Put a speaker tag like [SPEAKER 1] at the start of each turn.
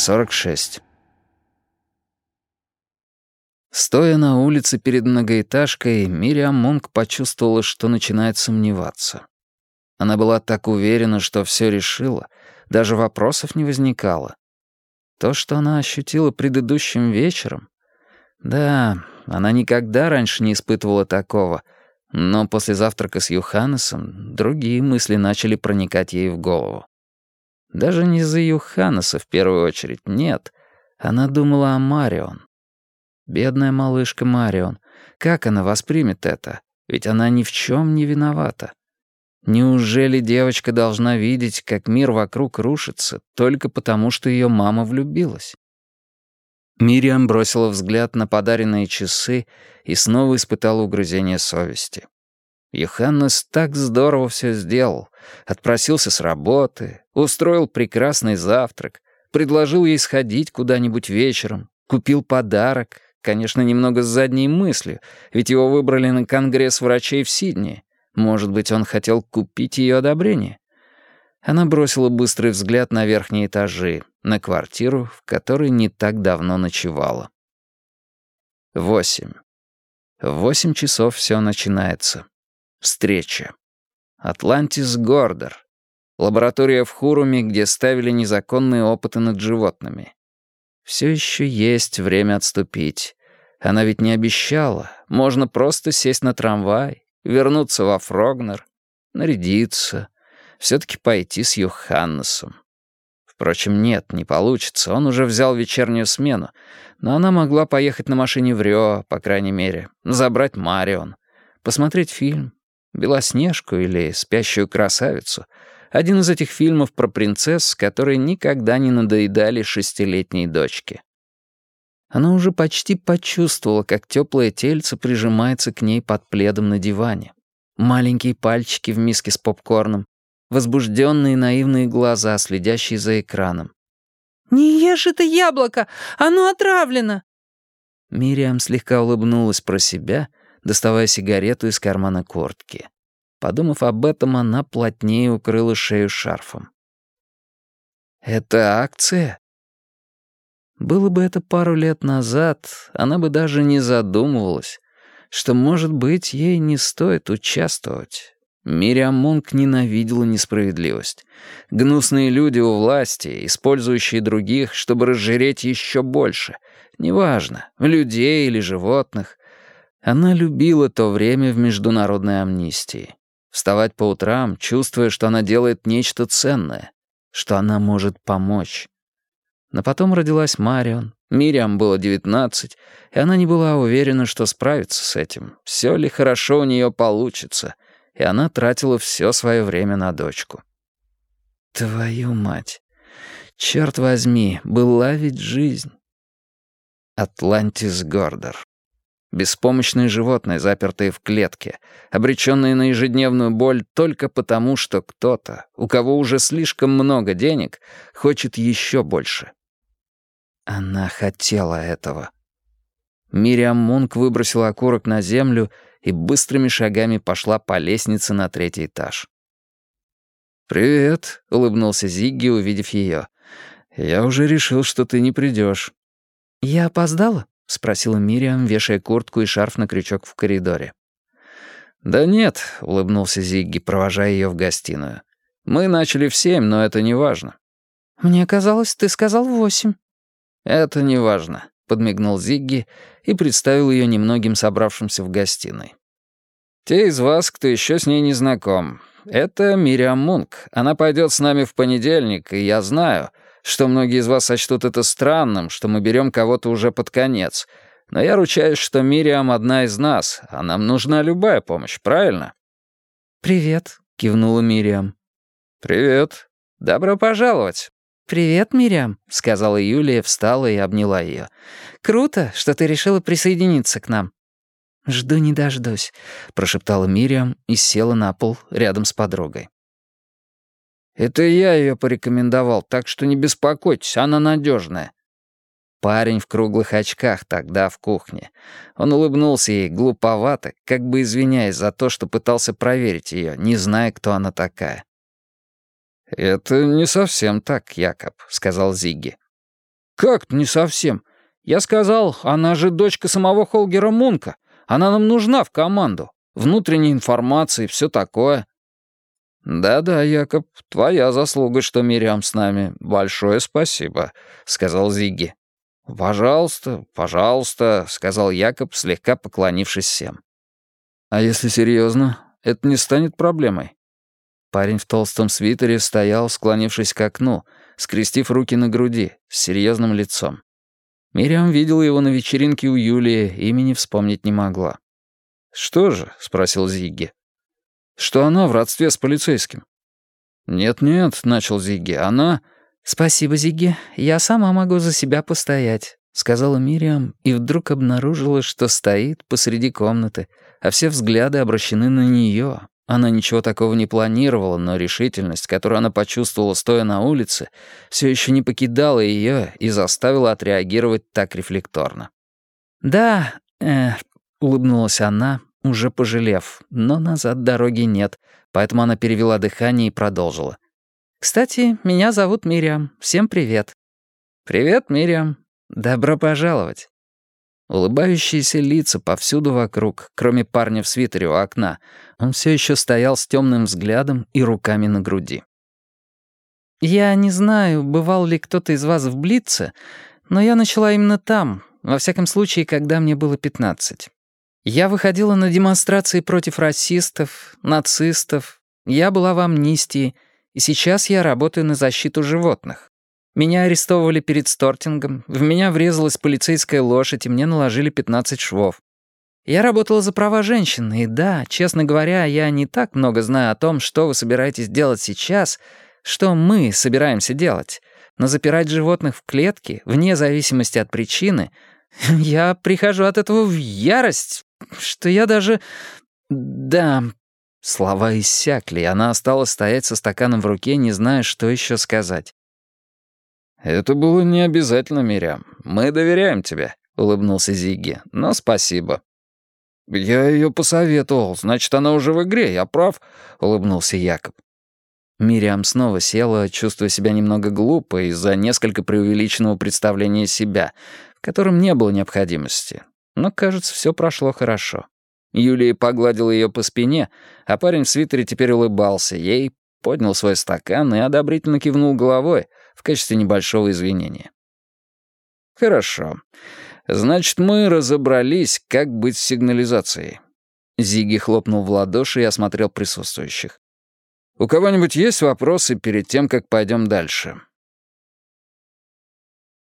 [SPEAKER 1] 46. Стоя на улице перед многоэтажкой, Мириам Монк почувствовала, что начинает сомневаться. Она была так уверена, что все решила, даже вопросов не возникало. То, что она ощутила предыдущим вечером... Да, она никогда раньше не испытывала такого, но после завтрака с Юханесом другие мысли начали проникать ей в голову. Даже не за Юханеса в первую очередь, нет. Она думала о Марион. Бедная малышка Марион. Как она воспримет это? Ведь она ни в чем не виновата. Неужели девочка должна видеть, как мир вокруг рушится, только потому, что ее мама влюбилась? Мириам бросила взгляд на подаренные часы и снова испытала угрызение совести. Йоханнес так здорово все сделал. Отпросился с работы, устроил прекрасный завтрак, предложил ей сходить куда-нибудь вечером, купил подарок, конечно, немного с задней мыслью, ведь его выбрали на конгресс врачей в Сиднее. Может быть, он хотел купить ее одобрение? Она бросила быстрый взгляд на верхние этажи, на квартиру, в которой не так давно ночевала. Восемь. В восемь часов все начинается. Встреча. Атлантис Гордер. Лаборатория в Хуруме, где ставили незаконные опыты над животными. Все еще есть время отступить. Она ведь не обещала. Можно просто сесть на трамвай, вернуться во Фрогнер, нарядиться, все-таки пойти с Йоханнесом. Впрочем, нет, не получится, он уже взял вечернюю смену, но она могла поехать на машине в Рио, по крайней мере, забрать Марион, посмотреть фильм, «Белоснежку» или «Спящую красавицу». Один из этих фильмов про принцесс, которые никогда не надоедали шестилетней дочке. Она уже почти почувствовала, как теплое тельце прижимается к ней под пледом на диване. Маленькие пальчики в миске с попкорном, возбужденные наивные глаза, следящие за экраном.
[SPEAKER 2] «Не ешь это яблоко! Оно отравлено!»
[SPEAKER 1] Мириам слегка улыбнулась про себя — доставая сигарету из кармана куртки. Подумав об этом, она плотнее укрыла шею шарфом. «Это акция?» Было бы это пару лет назад, она бы даже не задумывалась, что, может быть, ей не стоит участвовать. Мириам Мунк ненавидела несправедливость. Гнусные люди у власти, использующие других, чтобы разжиреть еще больше. Неважно, людей или животных. Она любила то время в международной амнистии. Вставать по утрам, чувствуя, что она делает нечто ценное, что она может помочь. Но потом родилась Марион, Мириам было девятнадцать, и она не была уверена, что справится с этим, все ли хорошо у нее получится, и она тратила все свое время на дочку. Твою мать! Черт возьми, была ведь жизнь. Атлантис Гордер Беспомощные животные, запертые в клетке, обреченные на ежедневную боль только потому, что кто-то, у кого уже слишком много денег, хочет еще больше. Она хотела этого. Мириам Мунк выбросила окурок на землю и быстрыми шагами пошла по лестнице на третий этаж. «Привет», — улыбнулся Зигги, увидев ее. «Я уже решил, что ты не придешь».
[SPEAKER 2] «Я опоздала?»
[SPEAKER 1] — спросила Мириам, вешая куртку и шарф на крючок в коридоре. «Да нет», — улыбнулся Зигги, провожая ее в гостиную. «Мы начали в семь, но это не важно».
[SPEAKER 2] «Мне казалось, ты сказал восемь».
[SPEAKER 1] «Это не важно», — подмигнул Зигги и представил ее немногим собравшимся в гостиной. «Те из вас, кто еще с ней не знаком, это Мириам Мунк. Она пойдет с нами в понедельник, и я знаю, что многие из вас сочтут это странным, что мы берем кого-то уже под конец. Но я ручаюсь, что Мириам одна из нас, а нам нужна любая помощь, правильно?»
[SPEAKER 2] «Привет», — кивнула Мириам.
[SPEAKER 1] «Привет. Добро пожаловать».
[SPEAKER 2] «Привет, Мириам», — сказала Юлия, встала и обняла ее. «Круто, что ты решила присоединиться к нам». «Жду не дождусь», — прошептала Мириам и села на пол рядом с подругой.
[SPEAKER 1] Это я ее порекомендовал, так что не беспокойтесь, она надежная. Парень в круглых очках тогда в кухне. Он улыбнулся ей глуповато, как бы извиняясь за то, что пытался проверить ее, не зная, кто она такая. «Это не совсем так, Якоб», — сказал Зигги. «Как не совсем? Я сказал, она же дочка самого Холгера Мунка. Она нам нужна в команду. Внутренняя информация и все такое». «Да-да, Якоб, твоя заслуга, что Мириам с нами. Большое спасибо», — сказал Зигги. «Пожалуйста, пожалуйста», — сказал Якоб, слегка поклонившись всем. «А если серьезно, это не станет проблемой?» Парень в толстом свитере стоял, склонившись к окну, скрестив руки на груди, с серьезным лицом. Мириам видела его на вечеринке у Юлии, имени вспомнить не могла. «Что же?» — спросил Зигги. «Что она в родстве с полицейским?» «Нет-нет», — начал Зигги, — «она...»
[SPEAKER 2] «Спасибо, Зигги, я сама могу за себя постоять», — сказала Мириам, и вдруг обнаружила, что стоит посреди комнаты, а все взгляды обращены на нее. Она ничего такого не планировала, но решительность, которую она почувствовала, стоя на улице, все еще не покидала ее и заставила отреагировать так рефлекторно. «Да, э, улыбнулась она, уже пожалев, но назад дороги нет, поэтому она перевела дыхание и продолжила. «Кстати, меня зовут Мириам. Всем привет». «Привет, Мириам. Добро пожаловать». Улыбающиеся лица повсюду вокруг, кроме парня в свитере у окна. Он все еще стоял с темным взглядом и руками на груди. «Я не знаю, бывал ли кто-то из вас в Блице, но я начала именно там, во всяком случае, когда мне было пятнадцать. Я выходила на демонстрации против расистов, нацистов, я была в амнистии, и сейчас я работаю на защиту животных. Меня арестовывали перед стортингом, в меня врезалась полицейская лошадь, и мне наложили 15 швов. Я работала за права женщин, и да, честно говоря, я не так много знаю о том, что вы собираетесь делать сейчас, что мы собираемся делать. Но запирать животных в клетке, вне зависимости от причины, я прихожу от этого в ярость, что я даже... Да, Слова иссякли, и она осталась стоять со стаканом в руке, не зная, что еще сказать.
[SPEAKER 1] «Это было не обязательно, Мирям. Мы доверяем тебе», — улыбнулся Зигги. «Но спасибо». «Я ее посоветовал, значит, она уже в игре, я прав», — улыбнулся Якоб.
[SPEAKER 2] Мириам снова села, чувствуя себя немного глупо из-за несколько преувеличенного представления себя, в котором не было необходимости. Но, кажется, все прошло хорошо.
[SPEAKER 1] Юлия погладила ее по спине, а парень в свитере теперь улыбался ей, поднял свой стакан и одобрительно кивнул головой — в качестве небольшого извинения. «Хорошо. Значит, мы разобрались, как быть с сигнализацией». Зиги хлопнул в ладоши и осмотрел присутствующих. «У кого-нибудь есть вопросы перед тем, как пойдем дальше?»